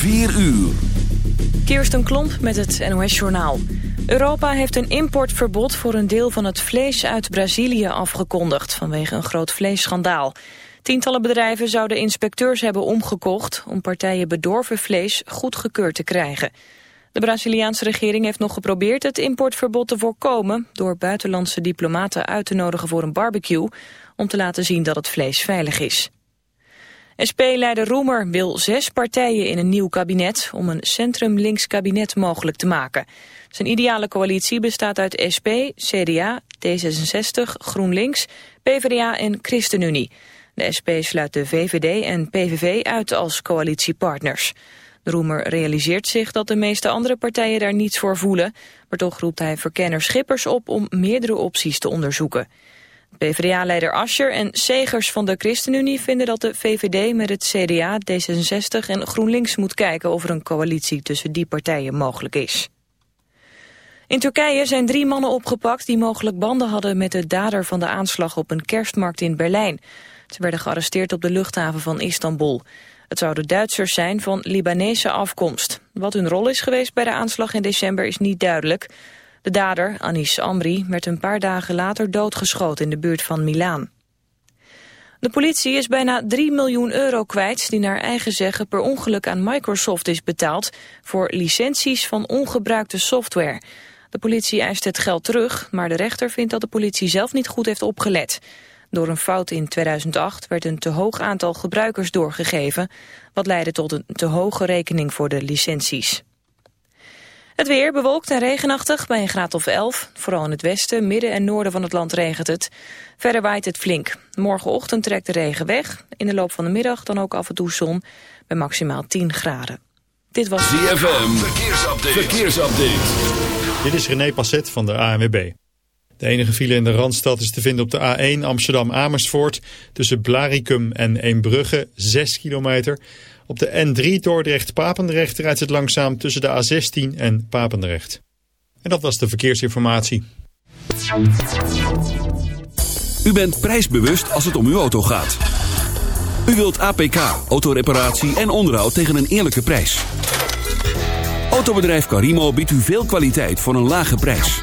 4 uur. Kirsten Klomp met het NOS-journaal. Europa heeft een importverbod voor een deel van het vlees uit Brazilië afgekondigd... vanwege een groot vleesschandaal. Tientallen bedrijven zouden inspecteurs hebben omgekocht... om partijen bedorven vlees goedgekeurd te krijgen. De Braziliaanse regering heeft nog geprobeerd het importverbod te voorkomen... door buitenlandse diplomaten uit te nodigen voor een barbecue... om te laten zien dat het vlees veilig is. SP-leider Roemer wil zes partijen in een nieuw kabinet... om een centrum-links kabinet mogelijk te maken. Zijn ideale coalitie bestaat uit SP, CDA, D66, GroenLinks, PvdA en ChristenUnie. De SP sluit de VVD en PVV uit als coalitiepartners. Roemer realiseert zich dat de meeste andere partijen daar niets voor voelen... maar toch roept hij verkenner Schippers op om meerdere opties te onderzoeken. PvdA-leider Ascher en Segers van de ChristenUnie vinden dat de VVD met het CDA, D66 en GroenLinks moet kijken of er een coalitie tussen die partijen mogelijk is. In Turkije zijn drie mannen opgepakt die mogelijk banden hadden met de dader van de aanslag op een kerstmarkt in Berlijn. Ze werden gearresteerd op de luchthaven van Istanbul. Het zouden Duitsers zijn van Libanese afkomst. Wat hun rol is geweest bij de aanslag in december is niet duidelijk. De dader, Anis Amri, werd een paar dagen later doodgeschoten in de buurt van Milaan. De politie is bijna 3 miljoen euro kwijt die naar eigen zeggen per ongeluk aan Microsoft is betaald voor licenties van ongebruikte software. De politie eist het geld terug, maar de rechter vindt dat de politie zelf niet goed heeft opgelet. Door een fout in 2008 werd een te hoog aantal gebruikers doorgegeven, wat leidde tot een te hoge rekening voor de licenties. Het weer bewolkt en regenachtig bij een graad of 11. Vooral in het westen, midden en noorden van het land regent het. Verder waait het flink. Morgenochtend trekt de regen weg. In de loop van de middag dan ook af en toe zon bij maximaal 10 graden. Dit was ZFM, verkeersupdate. verkeersupdate. Dit is René Passet van de ANWB. De enige file in de Randstad is te vinden op de A1 Amsterdam-Amersfoort... tussen Blaricum en Eembrugge, 6 kilometer... Op de N3 Dordrecht-Papendrecht rijdt het langzaam tussen de A16 en Papendrecht. En dat was de verkeersinformatie. U bent prijsbewust als het om uw auto gaat. U wilt APK, autoreparatie en onderhoud tegen een eerlijke prijs. Autobedrijf Carimo biedt u veel kwaliteit voor een lage prijs.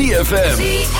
ZFM.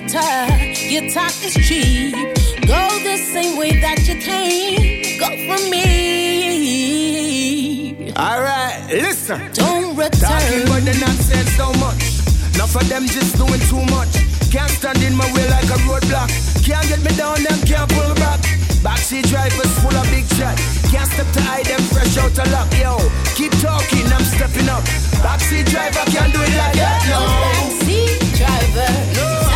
bitter. Your talk is cheap. Go the same way that you came. Go for me. All right, listen. Don't return. Talking about the nonsense so much. Not for them just doing too much. Can't stand in my way like a roadblock. Can't get me down, them can't pull back. Backseat drivers full of big chat. Can't step to hide them fresh out of luck. Yo, keep talking, I'm stepping up. Backseat driver can't do it like that. No. Backseat driver. No.